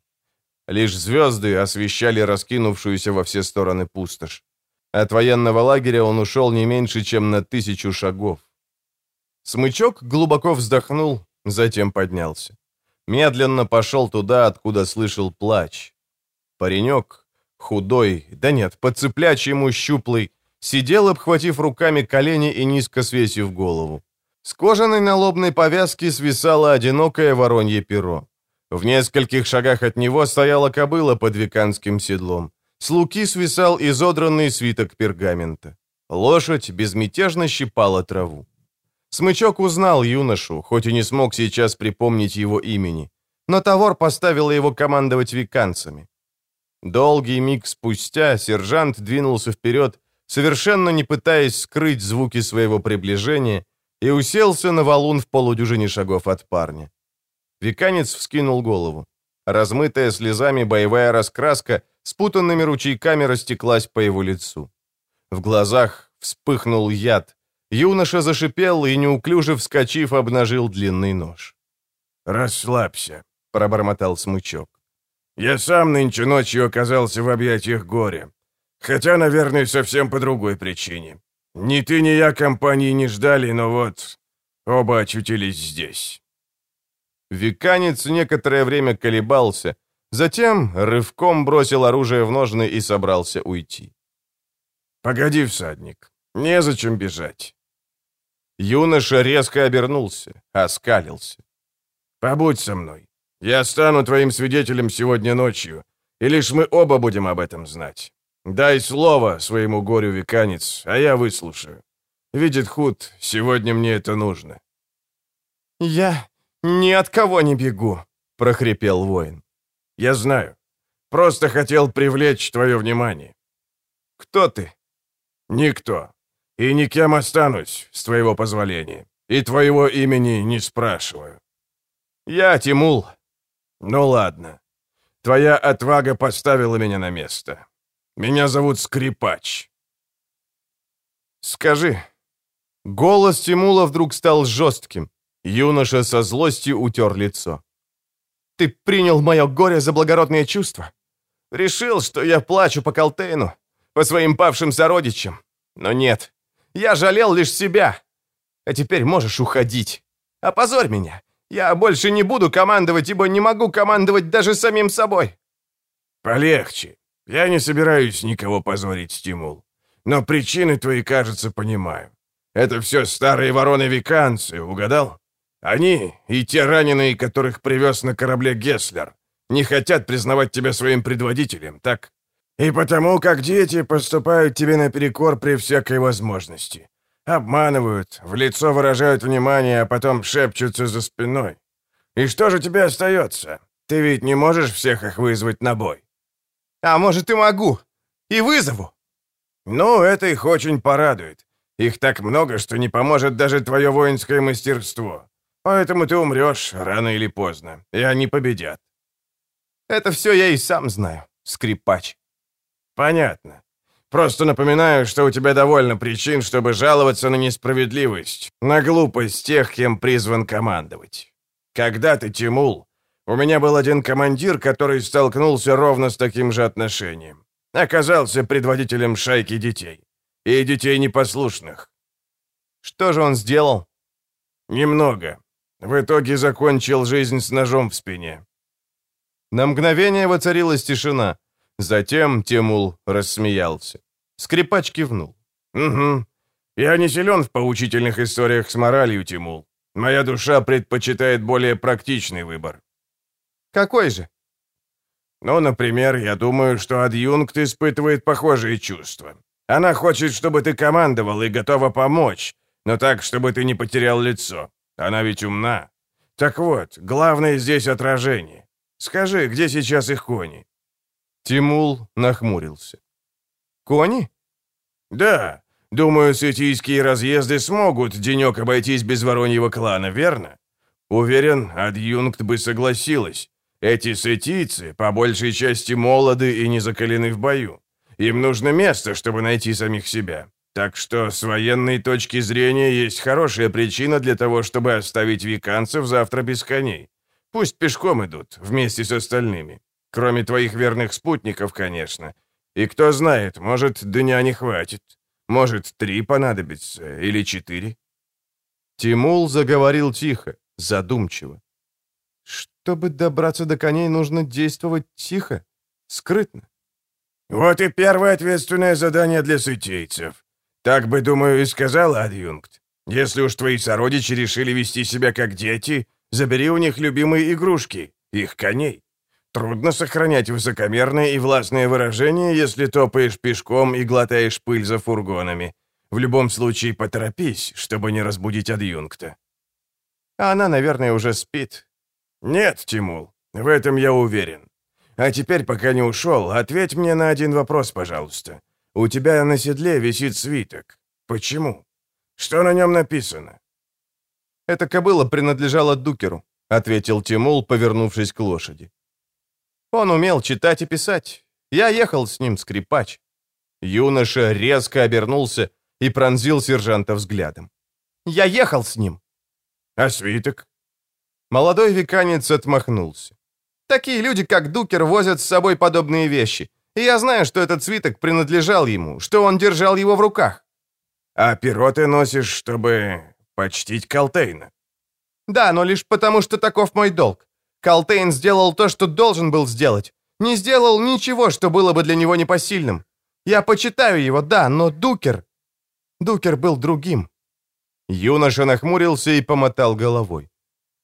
Лишь звезды освещали раскинувшуюся во все стороны пустошь. От военного лагеря он ушел не меньше, чем на тысячу шагов. Смычок глубоко вздохнул, затем поднялся. Медленно пошел туда, откуда слышал плач. Паренек, худой, да нет, по-цыплячьему щуплый, сидел, обхватив руками колени и низко свесив голову. С кожаной налобной повязки свисало одинокое воронье перо. В нескольких шагах от него стояла кобыла под веканским седлом. С луки свисал изодранный свиток пергамента. Лошадь безмятежно щипала траву. Смычок узнал юношу, хоть и не смог сейчас припомнить его имени. Но Тавор поставила его командовать веканцами. Долгий миг спустя сержант двинулся вперед, совершенно не пытаясь скрыть звуки своего приближения, и уселся на валун в полудюжине шагов от парня. Веканец вскинул голову. Размытая слезами боевая раскраска спутанными ручейками растеклась по его лицу. В глазах вспыхнул яд. Юноша зашипел и, неуклюже вскочив, обнажил длинный нож. «Расслабься», — пробормотал смычок. «Я сам нынче ночью оказался в объятиях горя. Хотя, наверное, совсем по другой причине. Ни ты, ни я компании не ждали, но вот оба очутились здесь». Виканец некоторое время колебался, затем рывком бросил оружие в ножны и собрался уйти. «Погоди, всадник, незачем бежать». Юноша резко обернулся, оскалился. «Побудь со мной. Я стану твоим свидетелем сегодня ночью, и лишь мы оба будем об этом знать. Дай слово своему горю веканец, а я выслушаю. Видит худ, сегодня мне это нужно». «Я ни от кого не бегу», — прохрипел воин. «Я знаю. Просто хотел привлечь твое внимание». «Кто ты?» «Никто. И никем останусь, с твоего позволения. И твоего имени не спрашиваю». «Я Тимул». «Ну ладно. Твоя отвага поставила меня на место. Меня зовут Скрипач». «Скажи». Голос Тимула вдруг стал жестким. Юноша со злостью утер лицо. «Ты принял мое горе за благородные чувства? Решил, что я плачу по Колтейну, по своим павшим сородичам. Но нет, я жалел лишь себя. А теперь можешь уходить. Опозорь меня. Я больше не буду командовать, ибо не могу командовать даже самим собой». «Полегче. Я не собираюсь никого позорить, Стимул. Но причины твои, кажется, понимаю. Это все старые вороны-виканцы, угадал? Они и те раненые, которых привез на корабле Гесслер, не хотят признавать тебя своим предводителем, так? И потому, как дети, поступают тебе наперекор при всякой возможности. Обманывают, в лицо выражают внимание, а потом шепчутся за спиной. И что же тебе остается? Ты ведь не можешь всех их вызвать на бой. А может, и могу. И вызову. Ну, это их очень порадует. Их так много, что не поможет даже твое воинское мастерство. Поэтому ты умрешь рано или поздно, и они победят. Это все я и сам знаю, скрипач. Понятно. Просто напоминаю, что у тебя довольно причин, чтобы жаловаться на несправедливость, на глупость тех, кем призван командовать. Когда ты, Тимул, у меня был один командир, который столкнулся ровно с таким же отношением. Оказался предводителем шайки детей. И детей непослушных. Что же он сделал? Немного. В итоге закончил жизнь с ножом в спине. На мгновение воцарилась тишина. Затем Тимул рассмеялся. Скрипач кивнул. «Угу. Я не силен в поучительных историях с моралью, Тимул. Моя душа предпочитает более практичный выбор». «Какой же?» «Ну, например, я думаю, что адъюнкт испытывает похожие чувства. Она хочет, чтобы ты командовал и готова помочь, но так, чтобы ты не потерял лицо. Она ведь умна. Так вот, главное здесь отражение. Скажи, где сейчас их кони?» Тимул нахмурился. «Кони?» «Да, Думаю, сытийские разъезды смогут денек обойтись без вороньего клана, верно? Уверен, адъюнкт бы согласилась. Эти сытийцы по большей части молоды и не закалены в бою. Им нужно место, чтобы найти самих себя. Так что с военной точки зрения есть хорошая причина для того, чтобы оставить виканцев завтра без коней. Пусть пешком идут, вместе с остальными. Кроме твоих верных спутников, конечно. И кто знает, может, дня не хватит. Может, три понадобится или четыре. Тимул заговорил тихо, задумчиво. Чтобы добраться до коней, нужно действовать тихо, скрытно. Вот и первое ответственное задание для сытейцев. Так бы, думаю, и сказал адъюнкт. Если уж твои сородичи решили вести себя как дети, забери у них любимые игрушки, их коней. Трудно сохранять высокомерное и властное выражение, если топаешь пешком и глотаешь пыль за фургонами. В любом случае, поторопись, чтобы не разбудить адъюнкта. Она, наверное, уже спит. Нет, Тимул, в этом я уверен. А теперь, пока не ушел, ответь мне на один вопрос, пожалуйста. У тебя на седле висит свиток. Почему? Что на нем написано?» «Эта кобыла принадлежала Дукеру», — ответил Тимул, повернувшись к лошади. «Он умел читать и писать. Я ехал с ним, скрипач». Юноша резко обернулся и пронзил сержанта взглядом. «Я ехал с ним». «А свиток?» Молодой веканец отмахнулся. «Такие люди, как Дукер, возят с собой подобные вещи. И я знаю, что этот свиток принадлежал ему, что он держал его в руках. А перо ты носишь, чтобы почтить Калтейна. Да, но лишь потому, что таков мой долг. Колтейн сделал то, что должен был сделать. Не сделал ничего, что было бы для него непосильным. Я почитаю его, да, но Дукер... Дукер был другим. Юноша нахмурился и помотал головой.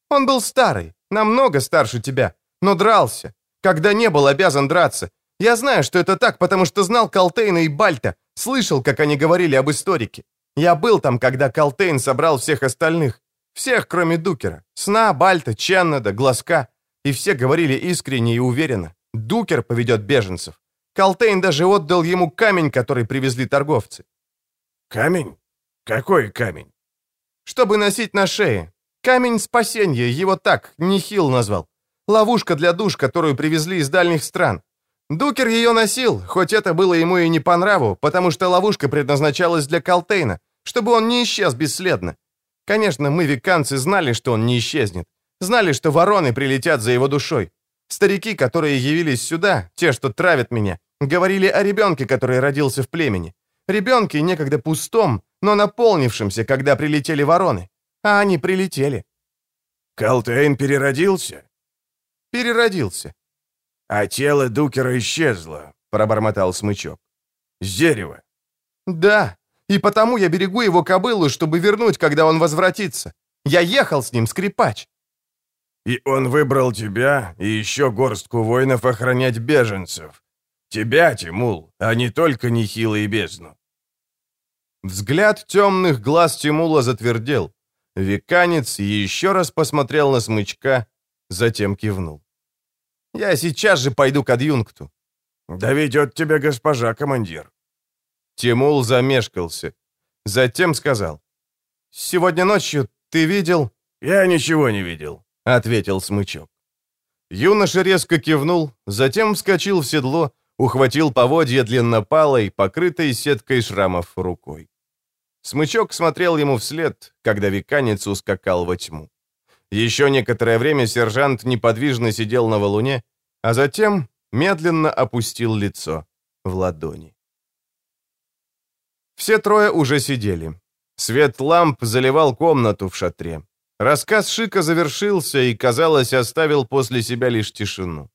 Он был старый, намного старше тебя, но дрался, когда не был обязан драться, я знаю, что это так, потому что знал Колтейна и Бальта, слышал, как они говорили об историке. Я был там, когда Колтейн собрал всех остальных. Всех, кроме Дукера. Сна, Бальта, Ченнеда, Глазка. И все говорили искренне и уверенно. Дукер поведет беженцев. Калтейн даже отдал ему камень, который привезли торговцы. Камень? Какой камень? Чтобы носить на шее. Камень спасения, его так, Нихил назвал. Ловушка для душ, которую привезли из дальних стран. Дукер ее носил, хоть это было ему и не по нраву, потому что ловушка предназначалась для Калтейна, чтобы он не исчез бесследно. Конечно, мы, веканцы, знали, что он не исчезнет. Знали, что вороны прилетят за его душой. Старики, которые явились сюда, те, что травят меня, говорили о ребенке, который родился в племени. Ребенке, некогда пустом, но наполнившемся, когда прилетели вороны. А они прилетели. Калтейн переродился? Переродился. «А тело Дукера исчезло», — пробормотал смычок. «С дерева». «Да, и потому я берегу его кобылу, чтобы вернуть, когда он возвратится. Я ехал с ним, скрипач». «И он выбрал тебя и еще горстку воинов охранять беженцев. Тебя, Тимул, а не только Нехила и бездну». Взгляд темных глаз Тимула затвердел. Веканец еще раз посмотрел на смычка, затем кивнул. Я сейчас же пойду к адъюнкту». «Доведет тебя госпожа, командир». Тимул замешкался. Затем сказал. «Сегодня ночью ты видел...» «Я ничего не видел», — ответил смычок. Юноша резко кивнул, затем вскочил в седло, ухватил поводья длиннопалой, покрытой сеткой шрамов рукой. Смычок смотрел ему вслед, когда веканец ускакал во тьму. Еще некоторое время сержант неподвижно сидел на валуне, а затем медленно опустил лицо в ладони. Все трое уже сидели. Свет ламп заливал комнату в шатре. Рассказ Шика завершился и, казалось, оставил после себя лишь тишину.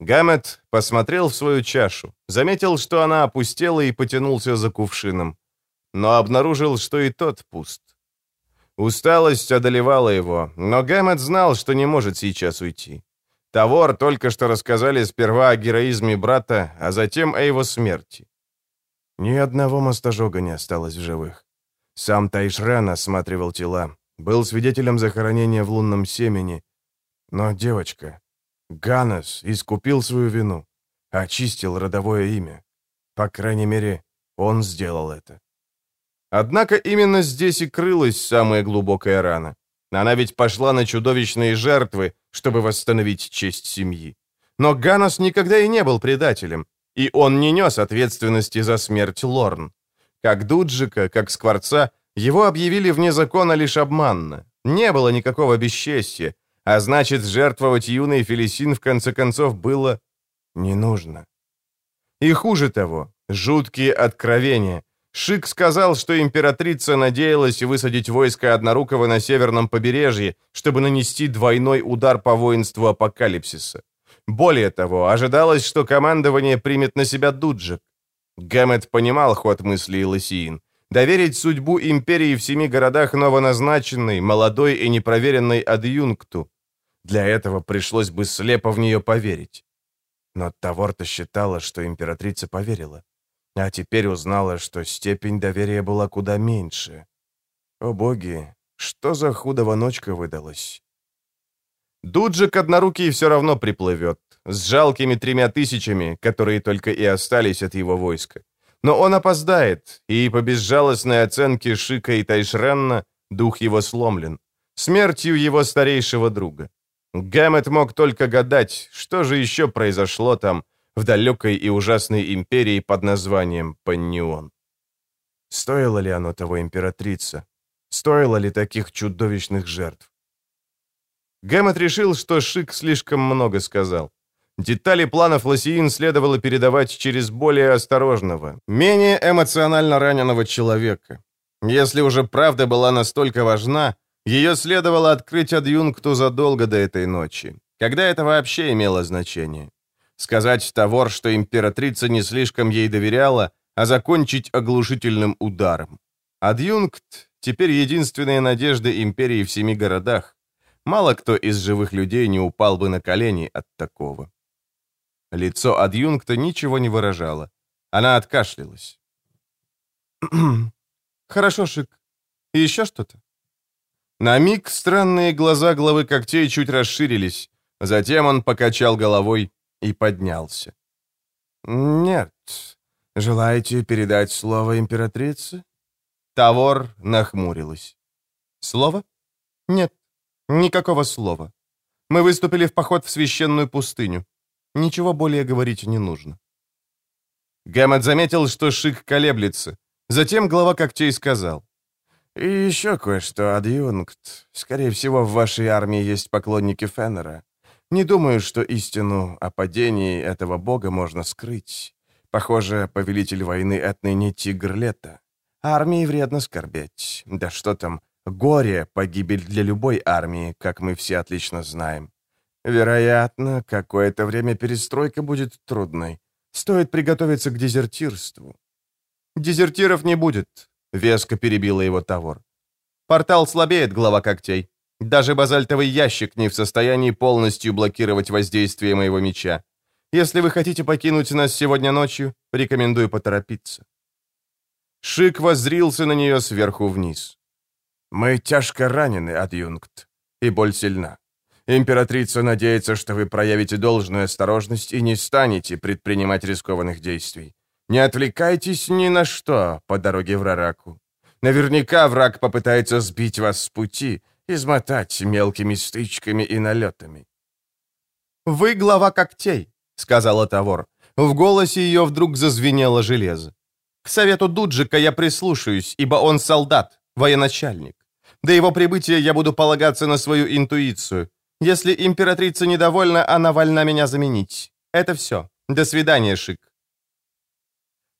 Гамет посмотрел в свою чашу, заметил, что она опустела и потянулся за кувшином, но обнаружил, что и тот пуст. Усталость одолевала его, но Гэммет знал, что не может сейчас уйти. Тавор только что рассказали сперва о героизме брата, а затем о его смерти. Ни одного мостожога не осталось в живых. Сам Тайшрен осматривал тела, был свидетелем захоронения в лунном семени. Но девочка, Ганас, искупил свою вину, очистил родовое имя. По крайней мере, он сделал это. Однако именно здесь и крылась самая глубокая рана. Она ведь пошла на чудовищные жертвы, чтобы восстановить честь семьи. Но Ганос никогда и не был предателем, и он не нес ответственности за смерть Лорн. Как Дуджика, как Скворца, его объявили вне закона лишь обманно. Не было никакого бесчестия, а значит, жертвовать юный Фелисин в конце концов было не нужно. И хуже того, жуткие откровения. Шик сказал, что императрица надеялась высадить войско Однорукого на северном побережье, чтобы нанести двойной удар по воинству Апокалипсиса. Более того, ожидалось, что командование примет на себя Дуджик. Гэммет понимал ход мыслей Лосиин. Доверить судьбу империи в семи городах новоназначенной, молодой и непроверенной адъюнкту. Для этого пришлось бы слепо в нее поверить. Но Таворта считала, что императрица поверила. А теперь узнала, что степень доверия была куда меньше. О боги, что за худого ночка выдалась? Дуджик однорукий все равно приплывет, с жалкими тремя тысячами, которые только и остались от его войска. Но он опоздает, и по безжалостной оценке Шика и Тайшренна дух его сломлен. Смертью его старейшего друга. Гэммет мог только гадать, что же еще произошло там, в далекой и ужасной империи под названием Паннион. Стоило ли оно того императрица? Стоило ли таких чудовищных жертв? Гэммет решил, что Шик слишком много сказал. Детали планов Лосиин следовало передавать через более осторожного, менее эмоционально раненого человека. Если уже правда была настолько важна, ее следовало открыть адъюнкту задолго до этой ночи, когда это вообще имело значение. Сказать Тавор, что императрица не слишком ей доверяла, а закончить оглушительным ударом. Адъюнкт — теперь единственная надежда империи в семи городах. Мало кто из живых людей не упал бы на колени от такого. Лицо адъюнкта ничего не выражало. Она откашлялась. «Хорошо, Шик. И еще что-то?» На миг странные глаза главы когтей чуть расширились. Затем он покачал головой и поднялся. «Нет. Желаете передать слово императрице?» Тавор нахмурилась. «Слово? Нет, никакого слова. Мы выступили в поход в священную пустыню. Ничего более говорить не нужно». Гэммет заметил, что Шик колеблется. Затем глава когтей сказал. «И еще кое-что, адъюнкт. Скорее всего, в вашей армии есть поклонники Феннера. Не думаю, что истину о падении этого бога можно скрыть. Похоже, повелитель войны отныне тигр лета. Армии вредно скорбеть. Да что там, горе — погибель для любой армии, как мы все отлично знаем. Вероятно, какое-то время перестройка будет трудной. Стоит приготовиться к дезертирству. «Дезертиров не будет», — веско перебила его Тавор. «Портал слабеет, глава когтей. Даже базальтовый ящик не в состоянии полностью блокировать воздействие моего меча. Если вы хотите покинуть нас сегодня ночью, рекомендую поторопиться». Шик воззрился на нее сверху вниз. «Мы тяжко ранены, адъюнкт, и боль сильна. Императрица надеется, что вы проявите должную осторожность и не станете предпринимать рискованных действий. Не отвлекайтесь ни на что по дороге в Рараку. Наверняка враг попытается сбить вас с пути, измотать мелкими стычками и налетами. «Вы глава когтей», — сказала Тавор. В голосе ее вдруг зазвенело железо. «К совету Дуджика я прислушаюсь, ибо он солдат, военачальник. До его прибытия я буду полагаться на свою интуицию. Если императрица недовольна, она вольна меня заменить. Это все. До свидания, Шик».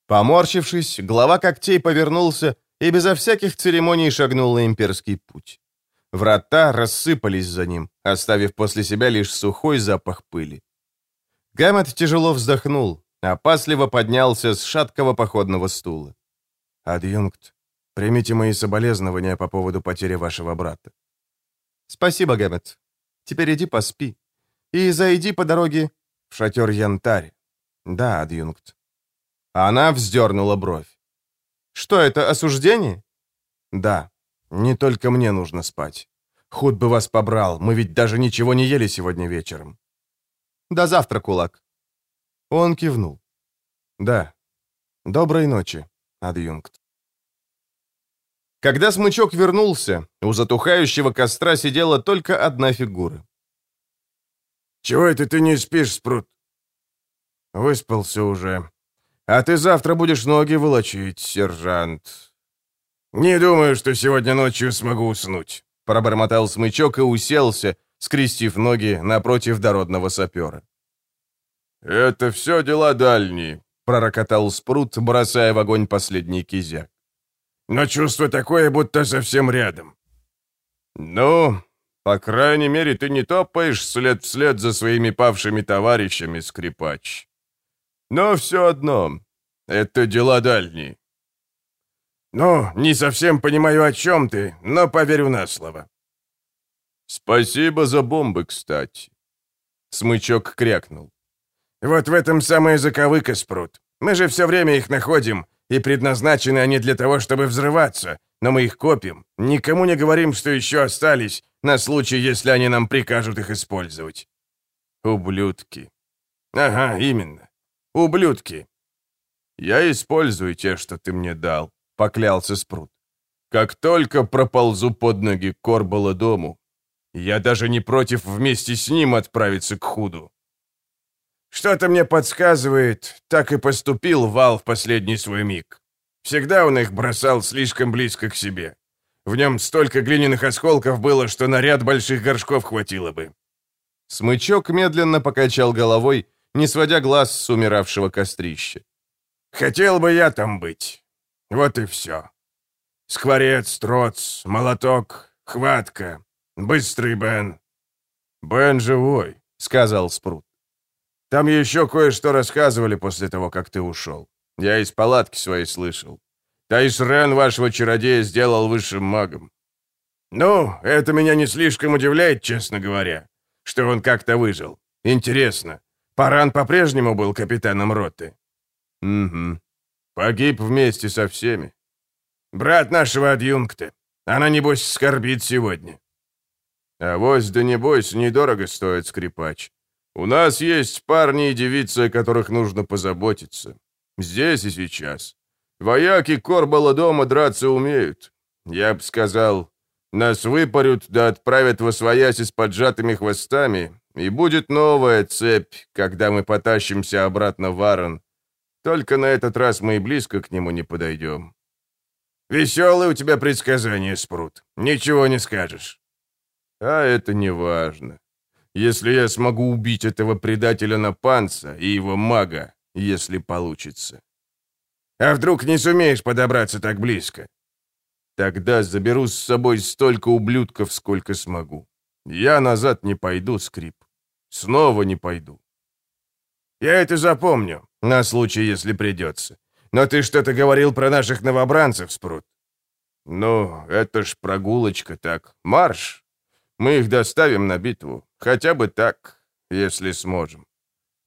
Поморщившись, глава когтей повернулся и безо всяких церемоний шагнул на имперский путь. Врата рассыпались за ним, оставив после себя лишь сухой запах пыли. Гаммет тяжело вздохнул, опасливо поднялся с шаткого походного стула. «Адъюнкт, примите мои соболезнования по поводу потери вашего брата». «Спасибо, Гэммет. Теперь иди поспи. И зайди по дороге в шатер Янтарь. Да, адъюнкт». Она вздернула бровь. «Что это, осуждение?» «Да, не только мне нужно спать. Худ бы вас побрал, мы ведь даже ничего не ели сегодня вечером». «До завтра, кулак». Он кивнул. «Да. Доброй ночи, адъюнкт». Когда смычок вернулся, у затухающего костра сидела только одна фигура. «Чего это ты не спишь, Спрут?» «Выспался уже. А ты завтра будешь ноги волочить, сержант». «Не думаю, что сегодня ночью смогу уснуть», — пробормотал смычок и уселся, скрестив ноги напротив дородного сапера. «Это все дела дальние», — пророкотал Спрут, бросая в огонь последний кизяк. «Но чувство такое, будто совсем рядом». «Ну, по крайней мере, ты не топаешь след вслед за своими павшими товарищами, скрипач. Но все одно, это дела дальние». «Ну, не совсем понимаю, о чем ты, но поверю на слово». «Спасибо за бомбы, кстати». Смычок крякнул. Вот в этом самая заковыка, Спрут. Мы же все время их находим, и предназначены они для того, чтобы взрываться, но мы их копим, никому не говорим, что еще остались, на случай, если они нам прикажут их использовать. Ублюдки. Ага, именно. Ублюдки. Я использую те, что ты мне дал, поклялся Спрут. Как только проползу под ноги Корбала дому, я даже не против вместе с ним отправиться к Худу. Что-то мне подсказывает, так и поступил Вал в последний свой миг. Всегда он их бросал слишком близко к себе. В нем столько глиняных осколков было, что на ряд больших горшков хватило бы. Смычок медленно покачал головой, не сводя глаз с умиравшего кострища. «Хотел бы я там быть. Вот и все. Скворец, троц, молоток, хватка, быстрый Бен». «Бен живой», — сказал Спрут. Там еще кое-что рассказывали после того, как ты ушел. Я из палатки своей слышал. Таис Рен вашего чародея сделал высшим магом. Ну, это меня не слишком удивляет, честно говоря, что он как-то выжил. Интересно, Паран по-прежнему был капитаном роты? Угу. Погиб вместе со всеми. Брат нашего адъюнкта. Она, небось, скорбит сегодня. А вось да небось, недорого стоит скрипач. У нас есть парни и девицы, о которых нужно позаботиться. Здесь и сейчас. Вояки Корбала дома драться умеют. Я бы сказал, нас выпарют да отправят во свояси с поджатыми хвостами, и будет новая цепь, когда мы потащимся обратно в Арон. Только на этот раз мы и близко к нему не подойдем. Веселые у тебя предсказания, Спрут. Ничего не скажешь. А это не важно. Если я смогу убить этого предателя на панца и его мага, если получится. А вдруг не сумеешь подобраться так близко? Тогда заберу с собой столько ублюдков, сколько смогу. Я назад не пойду, Скрип. Снова не пойду. Я это запомню, на случай, если придется. Но ты что-то говорил про наших новобранцев, Спрут. Ну, это ж прогулочка, так. Марш. Мы их доставим на битву. Хотя бы так, если сможем.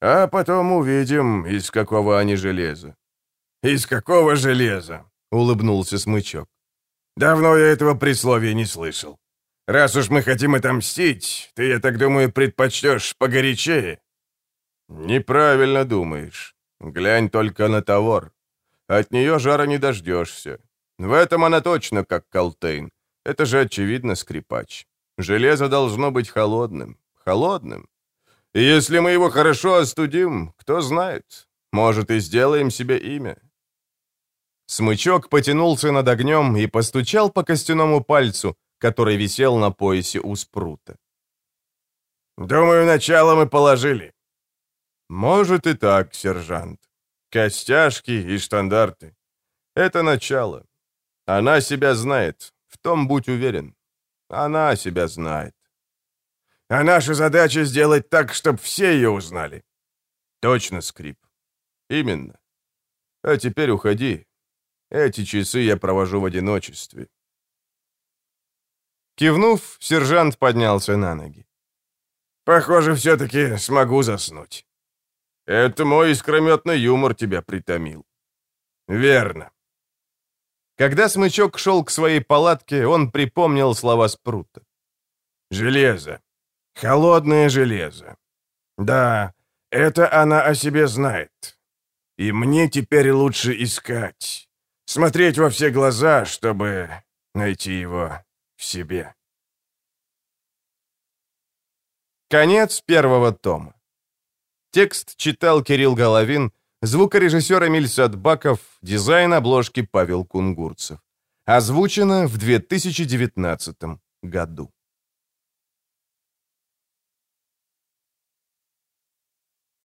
А потом увидим, из какого они железа». «Из какого железа?» — улыбнулся Смычок. «Давно я этого присловия не слышал. Раз уж мы хотим отомстить, ты, я так думаю, предпочтешь погорячее». «Неправильно думаешь. Глянь только на Тавор. От нее жара не дождешься. В этом она точно как Калтейн. Это же очевидно скрипач. Железо должно быть холодным холодным. И если мы его хорошо остудим, кто знает, может, и сделаем себе имя». Смычок потянулся над огнем и постучал по костяному пальцу, который висел на поясе у спрута. «Думаю, начало мы положили». «Может и так, сержант. Костяшки и штандарты. Это начало. Она себя знает, в том будь уверен. Она себя знает. А наша задача сделать так, чтобы все ее узнали. Точно, Скрип. Именно. А теперь уходи. Эти часы я провожу в одиночестве. Кивнув, сержант поднялся на ноги. Похоже, все-таки смогу заснуть. Это мой искрометный юмор тебя притомил. Верно. Когда смычок шел к своей палатке, он припомнил слова Спрута. «Железо. Холодное железо. Да, это она о себе знает. И мне теперь лучше искать. Смотреть во все глаза, чтобы... найти его в себе. Конец первого тома. Текст читал Кирилл Головин, звукорежиссер Эмиль Садбаков, дизайн обложки Павел Кунгурцев. Озвучено в 2019 году.